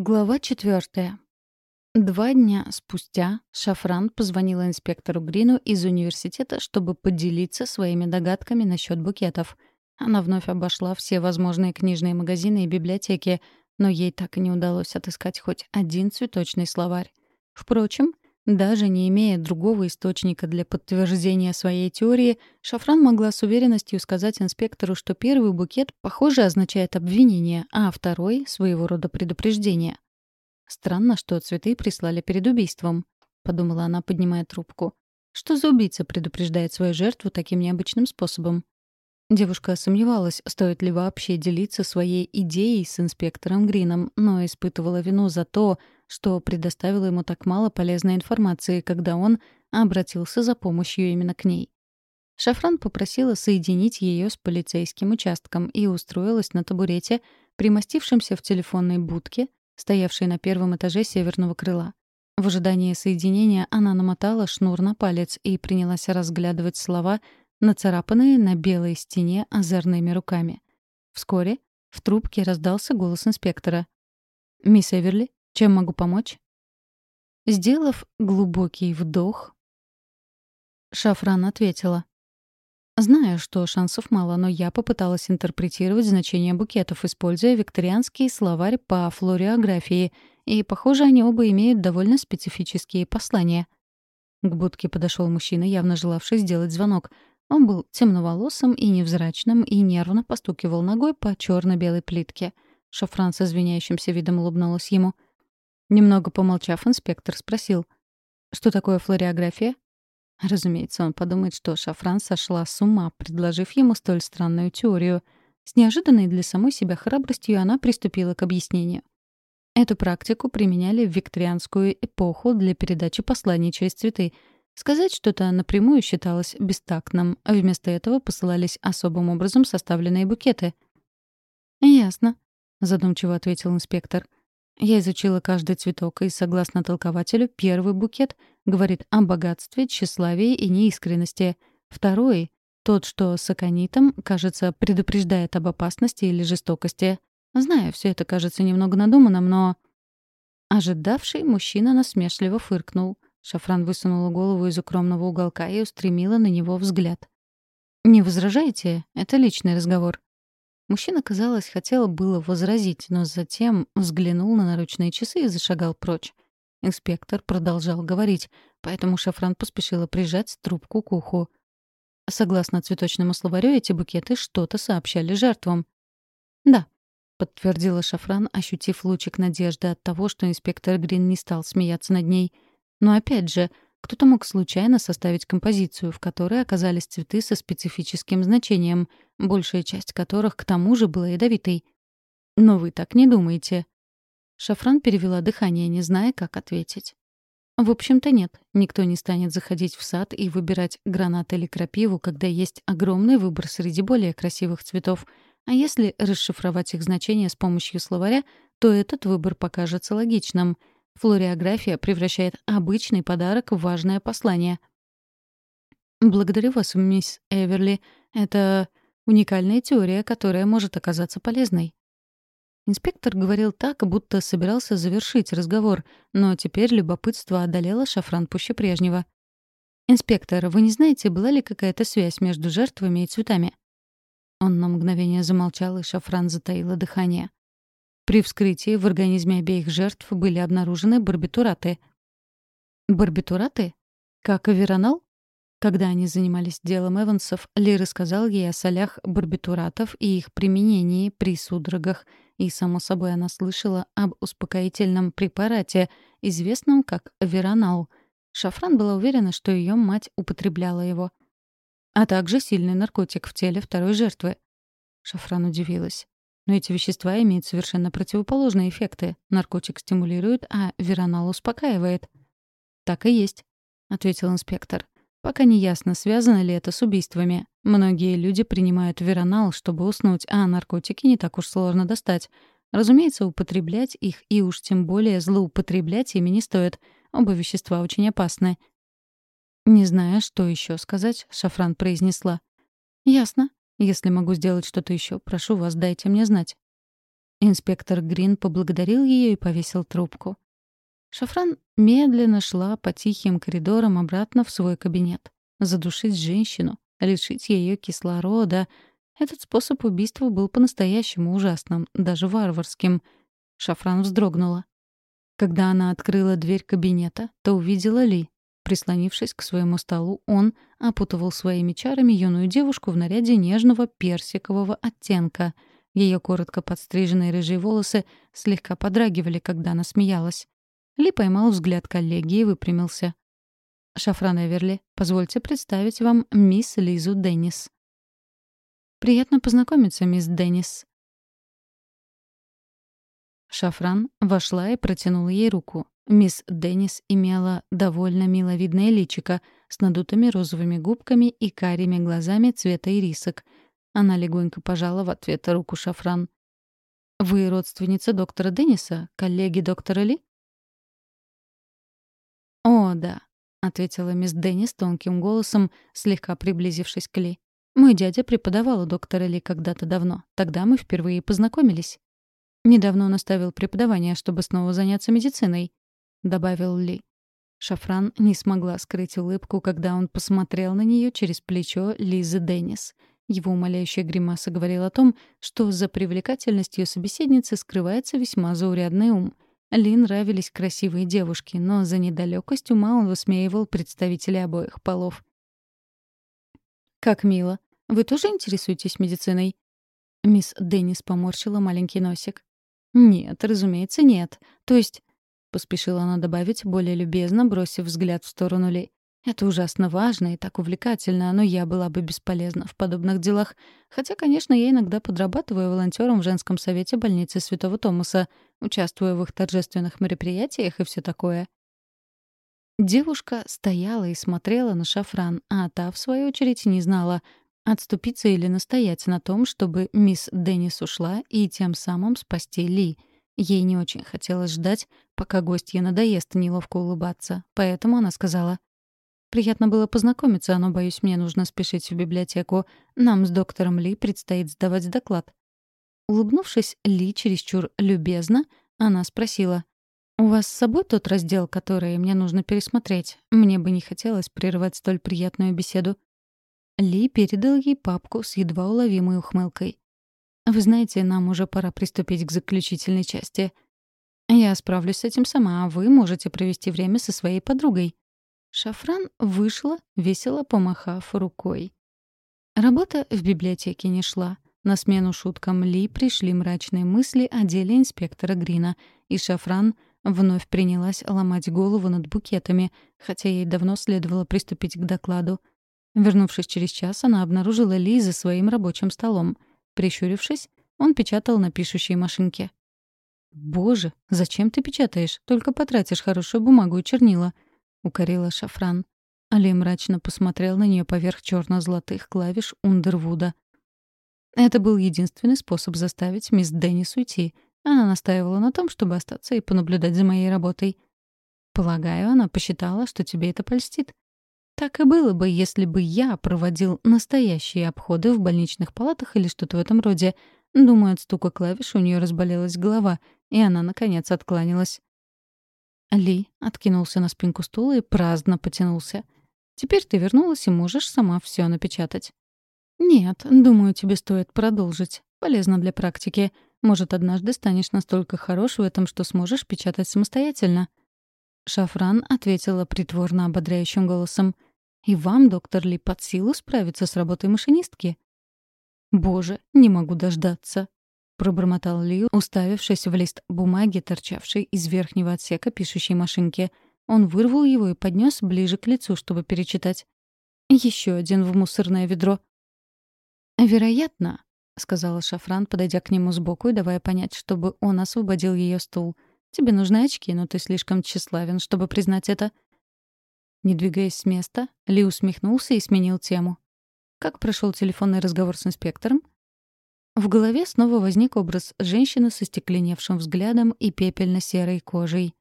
Глава четвертая. Два дня спустя Шафран позвонила инспектору Грину из университета, чтобы поделиться своими догадками насчет букетов. Она вновь обошла все возможные книжные магазины и библиотеки, но ей так и не удалось отыскать хоть один цветочный словарь. Впрочем, даже не имея другого источника для подтверждения своей теории, Шафран могла с уверенностью сказать инспектору, что первый букет, похоже, означает обвинение, а второй — своего рода предупреждение. «Странно, что цветы прислали перед убийством», — подумала она, поднимая трубку. «Что за убийца предупреждает свою жертву таким необычным способом?» Девушка сомневалась, стоит ли вообще делиться своей идеей с инспектором Грином, но испытывала вину за то, что предоставила ему так мало полезной информации, когда он обратился за помощью именно к ней. Шафран попросила соединить ее с полицейским участком и устроилась на табурете, примостившемся в телефонной будке, стоявшей на первом этаже северного крыла. В ожидании соединения она намотала шнур на палец и принялась разглядывать слова, нацарапанные на белой стене озорными руками. Вскоре в трубке раздался голос инспектора. «Мисс Эверли, чем могу помочь?» Сделав глубокий вдох, Шафран ответила. Знаю, что шансов мало, но я попыталась интерпретировать значение букетов, используя викторианский словарь по флориографии, и, похоже, они оба имеют довольно специфические послания. К будке подошел мужчина, явно желавший сделать звонок — он был темноволосым и невзрачным и нервно постукивал ногой по черно белой плитке. Шафран с извиняющимся видом улыбнулась ему. Немного помолчав, инспектор спросил. «Что такое флориография?» Разумеется, он подумает, что Шафран сошла с ума, предложив ему столь странную теорию. С неожиданной для самой себя храбростью она приступила к объяснению. Эту практику применяли в викторианскую эпоху для передачи посланий через цветы — Сказать что-то напрямую считалось бестактным, а вместо этого посылались особым образом составленные букеты. «Ясно», — задумчиво ответил инспектор. «Я изучила каждый цветок, и, согласно толкователю, первый букет говорит о богатстве, тщеславии и неискренности. Второй — тот, что с аконитом, кажется, предупреждает об опасности или жестокости. Знаю, все это кажется немного надуманным, но...» Ожидавший мужчина насмешливо фыркнул — Шафран высунула голову из укромного уголка и устремила на него взгляд. «Не возражаете? Это личный разговор». Мужчина, казалось, хотел было возразить, но затем взглянул на наручные часы и зашагал прочь. Инспектор продолжал говорить, поэтому Шафран поспешила прижать трубку к уху. Согласно цветочному словарю, эти букеты что-то сообщали жертвам. «Да», — подтвердила Шафран, ощутив лучик надежды от того, что инспектор Грин не стал смеяться над ней — но опять же, кто-то мог случайно составить композицию, в которой оказались цветы со специфическим значением, большая часть которых к тому же была ядовитой. Но вы так не думаете. Шафран перевела дыхание, не зная, как ответить. В общем-то нет, никто не станет заходить в сад и выбирать гранат или крапиву, когда есть огромный выбор среди более красивых цветов. А если расшифровать их значение с помощью словаря, то этот выбор покажется логичным — Флориография превращает обычный подарок в важное послание. Благодарю вас, мисс Эверли. Это уникальная теория, которая может оказаться полезной. Инспектор говорил так, будто собирался завершить разговор, но теперь любопытство одолело шафран пуще прежнего. «Инспектор, вы не знаете, была ли какая-то связь между жертвами и цветами?» Он на мгновение замолчал, и шафран затаила дыхание. При вскрытии в организме обеих жертв были обнаружены барбитураты. Барбитураты? Как и веронал? Когда они занимались делом Эвансов, Ли рассказал ей о солях барбитуратов и их применении при судорогах, и, само собой, она слышала об успокоительном препарате, известном как веронал. Шафран была уверена, что ее мать употребляла его. А также сильный наркотик в теле второй жертвы. Шафран удивилась. Но эти вещества имеют совершенно противоположные эффекты. Наркотик стимулирует, а веронал успокаивает. «Так и есть», — ответил инспектор. «Пока не ясно, связано ли это с убийствами. Многие люди принимают веронал, чтобы уснуть, а наркотики не так уж сложно достать. Разумеется, употреблять их и уж тем более злоупотреблять ими не стоит. Оба вещества очень опасны». Не зная, что еще сказать, Шафран произнесла. «Ясно. Если могу сделать что-то еще, прошу вас, дайте мне знать». Инспектор Грин поблагодарил ее и повесил трубку. Шафран медленно шла по тихим коридорам обратно в свой кабинет. Задушить женщину, лишить ее кислорода — этот способ убийства был по-настоящему ужасным, даже варварским. Шафран вздрогнула. Когда она открыла дверь кабинета, то увидела Ли. Прислонившись к своему столу, он опутывал своими чарами юную девушку в наряде нежного персикового оттенка. Ее коротко подстриженные рыжие волосы слегка подрагивали, когда она смеялась. Ли поймал взгляд коллеги и выпрямился. «Шафран Эверли, позвольте представить вам мисс Лизу Деннис». «Приятно познакомиться, мисс Деннис». Шафран вошла и протянула ей руку. Мисс Деннис имела довольно миловидное личико с надутыми розовыми губками и карими глазами цвета ирисок. Она легонько пожала в ответ руку Шафран. «Вы родственница доктора Денниса, коллеги доктора Ли?» «О, да», — ответила мисс Деннис тонким голосом, слегка приблизившись к Ли. «Мой дядя преподавал у доктора Ли когда-то давно. Тогда мы впервые познакомились. Недавно он оставил преподавание, чтобы снова заняться медициной», — добавил Ли. Шафран не смогла скрыть улыбку, когда он посмотрел на нее через плечо Лизы Деннис. Его умоляющая гримаса говорила о том, что за привлекательностью собеседницы скрывается весьма заурядный ум — ли нравились красивые девушки, но за недалекость ума он высмеивал представителей обоих полов. «Как мило. Вы тоже интересуетесь медициной?» Мисс Деннис поморщила маленький носик. «Нет, разумеется, нет. То есть...» — поспешила она добавить, более любезно, бросив взгляд в сторону Ли. Это ужасно важно и так увлекательно, но я была бы бесполезна в подобных делах. Хотя, конечно, я иногда подрабатываю волонтером в женском совете больницы Святого Томаса, участвую в их торжественных мероприятиях и все такое. Девушка стояла и смотрела на шафран, а та, в свою очередь, не знала, отступиться или настоять на том, чтобы мисс Деннис ушла и тем самым спасти Ли. Ей не очень хотелось ждать, пока гостья надоест неловко улыбаться, поэтому она сказала — Приятно было познакомиться, но, боюсь, мне нужно спешить в библиотеку. Нам с доктором Ли предстоит сдавать доклад». Улыбнувшись Ли чересчур любезно, она спросила. «У вас с собой тот раздел, который мне нужно пересмотреть? Мне бы не хотелось прерывать столь приятную беседу». Ли передал ей папку с едва уловимой ухмылкой. «Вы знаете, нам уже пора приступить к заключительной части. Я справлюсь с этим сама, а вы можете провести время со своей подругой». Шафран вышла, весело помахав рукой. Работа в библиотеке не шла. На смену шуткам Ли пришли мрачные мысли о деле инспектора Грина, и Шафран вновь принялась ломать голову над букетами, хотя ей давно следовало приступить к докладу. Вернувшись через час, она обнаружила Ли за своим рабочим столом. Прищурившись, он печатал на пишущей машинке. «Боже, зачем ты печатаешь? Только потратишь хорошую бумагу и чернила», — укорила Шафран. Али мрачно посмотрел на нее поверх черно золотых клавиш Ундервуда. Это был единственный способ заставить мисс Деннис уйти. Она настаивала на том, чтобы остаться и понаблюдать за моей работой. Полагаю, она посчитала, что тебе это польстит. Так и было бы, если бы я проводил настоящие обходы в больничных палатах или что-то в этом роде. Думаю, от стука клавиш у нее разболелась голова, и она, наконец, откланялась. Ли откинулся на спинку стула и праздно потянулся. «Теперь ты вернулась и можешь сама все напечатать». «Нет, думаю, тебе стоит продолжить. Полезно для практики. Может, однажды станешь настолько хорош в этом, что сможешь печатать самостоятельно». Шафран ответила притворно ободряющим голосом. «И вам, доктор Ли, под силу справиться с работой машинистки?» «Боже, не могу дождаться», пробормотал Ли, уставившись в лист бумаги, торчавший из верхнего отсека пишущей машинки. Он вырвал его и поднес ближе к лицу, чтобы перечитать. Еще один в мусорное ведро. «Вероятно», — сказала Шафран, подойдя к нему сбоку и давая понять, чтобы он освободил ее стул. «Тебе нужны очки, но ты слишком тщеславен, чтобы признать это». Не двигаясь с места, Ли усмехнулся и сменил тему. «Как прошел телефонный разговор с инспектором?» В голове снова возник образ женщины со стекленевшим взглядом и пепельно-серой кожей.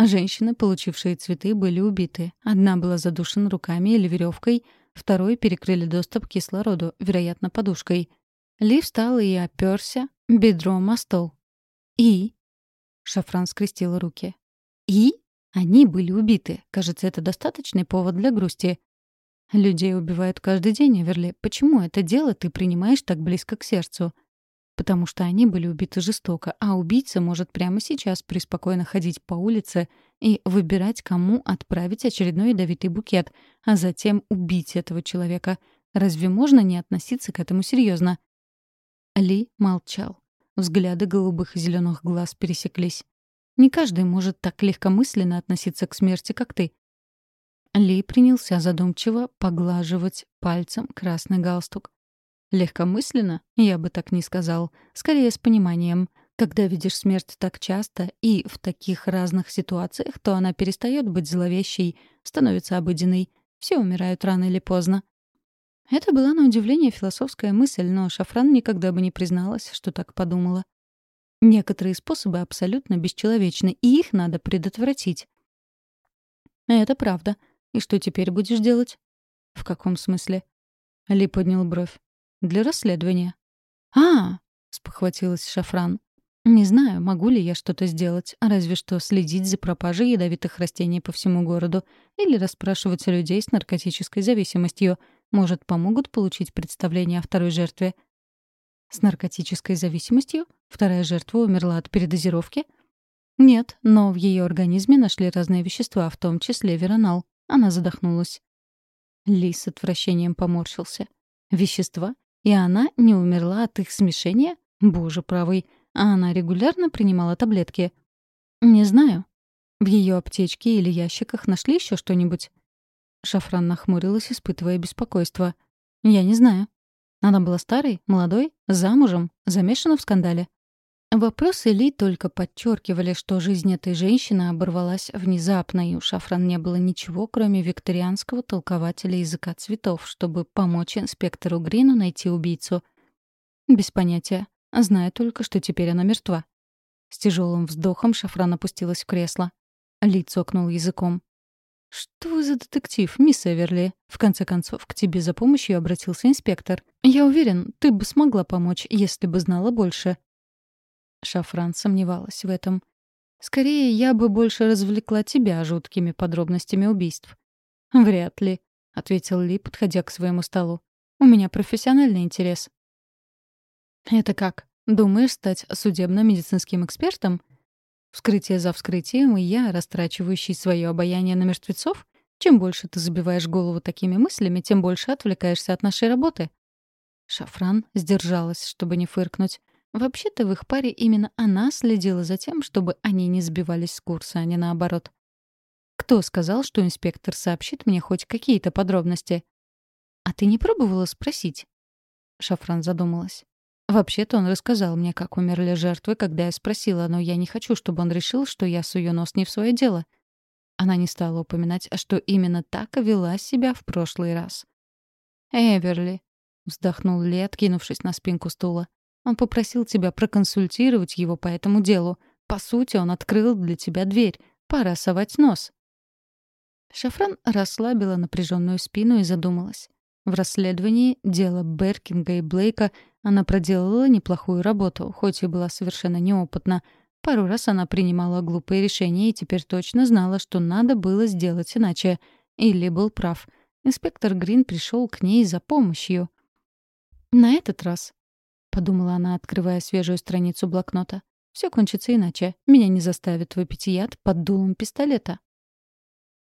Женщины, получившие цветы, были убиты. Одна была задушена руками или веревкой, второй перекрыли доступ к кислороду, вероятно, подушкой. Ли встал и оперся бедром о стол. «И?» Шафран скрестила руки. «И? Они были убиты. Кажется, это достаточный повод для грусти. Людей убивают каждый день, Эверли. Почему это дело ты принимаешь так близко к сердцу? Потому что они были убиты жестоко, а убийца может прямо сейчас преспокойно ходить по улице и выбирать, кому отправить очередной ядовитый букет, а затем убить этого человека. Разве можно не относиться к этому серьезно? Ли молчал. Взгляды голубых и зеленых глаз пересеклись. Не каждый может так легкомысленно относиться к смерти, как ты. Ли принялся задумчиво поглаживать пальцем красный галстук. Легкомысленно? Я бы так не сказал. Скорее, с пониманием. Когда видишь смерть так часто и в таких разных ситуациях, то она перестает быть зловещей, становится обыденной. Все умирают рано или поздно. Это была на удивление философская мысль, но Шафран никогда бы не призналась, что так подумала. Некоторые способы абсолютно бесчеловечны, и их надо предотвратить. Это правда. И что теперь будешь делать? В каком смысле? Ли поднял бровь. Для расследования. А, спохватилась Шафран. Не знаю, могу ли я что-то сделать, разве что следить за пропажей ядовитых растений по всему городу или расспрашивать людей с наркотической зависимостью. Может, помогут получить представление о второй жертве. С наркотической зависимостью? Вторая жертва умерла от передозировки? Нет, но в ее организме нашли разные вещества, в том числе веронал. Она задохнулась. Ли с отвращением поморщился. Вещества? И она не умерла от их смешения? Боже правый. А она регулярно принимала таблетки? Не знаю. В ее аптечке или ящиках нашли еще что-нибудь? Шафран нахмурилась, испытывая беспокойство. Я не знаю. Она была старой, молодой, замужем, замешана в скандале. Вопросы Ли только подчеркивали, что жизнь этой женщины оборвалась внезапно, и у Шафран не было ничего, кроме викторианского толкователя языка цветов, чтобы помочь инспектору Грину найти убийцу. Без понятия. Знаю только, что теперь она мертва. С тяжелым вздохом Шафран опустилась в кресло. Ли цокнул языком. «Что вы за детектив, мисс Эверли? В конце концов, к тебе за помощью обратился инспектор. Я уверен, ты бы смогла помочь, если бы знала больше». Шафран сомневалась в этом. «Скорее, я бы больше развлекла тебя жуткими подробностями убийств». «Вряд ли», — ответил Ли, подходя к своему столу. «У меня профессиональный интерес». «Это как? Думаешь стать судебно-медицинским экспертом?» «Вскрытие за вскрытием, и я, растрачивающий свое обаяние на мертвецов? Чем больше ты забиваешь голову такими мыслями, тем больше отвлекаешься от нашей работы». Шафран сдержалась, чтобы не фыркнуть. Вообще-то в их паре именно она следила за тем, чтобы они не сбивались с курса, а не наоборот. «Кто сказал, что инспектор сообщит мне хоть какие-то подробности?» «А ты не пробовала спросить?» Шафран задумалась. «Вообще-то он рассказал мне, как умерли жертвы, когда я спросила, но я не хочу, чтобы он решил, что я сую нос не в свое дело». Она не стала упоминать, что именно так вела себя в прошлый раз. «Эверли», — вздохнул Ли, откинувшись на спинку стула. Он попросил тебя проконсультировать его по этому делу. По сути, он открыл для тебя дверь. Пора совать нос». Шафран расслабила напряженную спину и задумалась. В расследовании дела Беркинга и Блейка она проделала неплохую работу, хоть и была совершенно неопытна. Пару раз она принимала глупые решения и теперь точно знала, что надо было сделать иначе. Или был прав. Инспектор Грин пришел к ней за помощью. На этот раз — подумала она, открывая свежую страницу блокнота. «Все кончится иначе. Меня не заставят выпить яд под дулом пистолета».